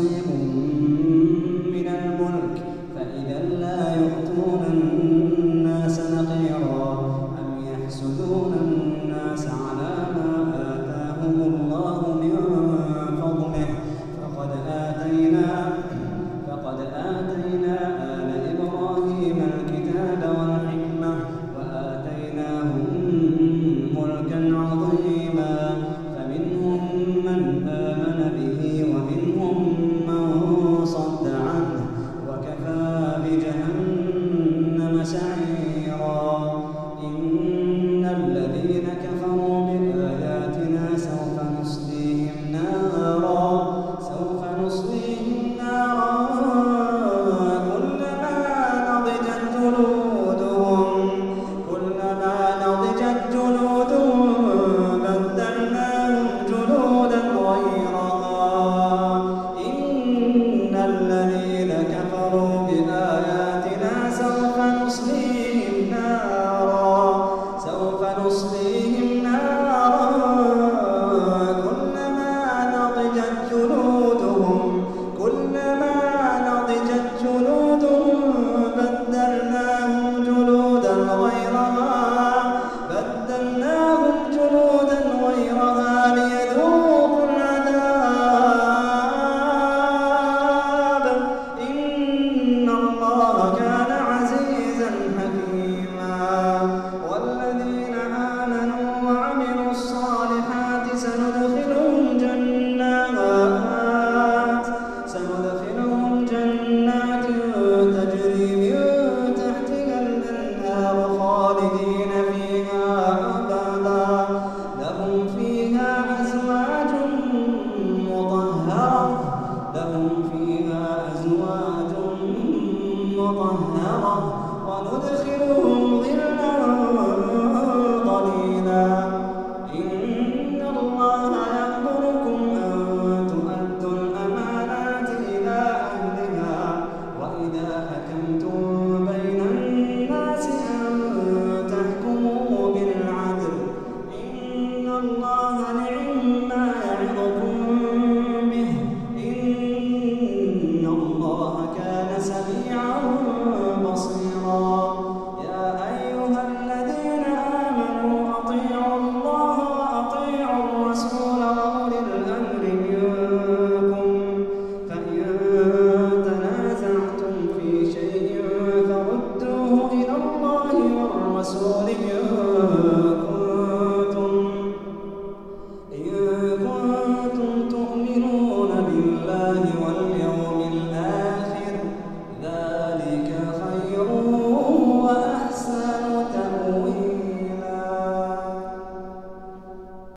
نصيب مطهرة.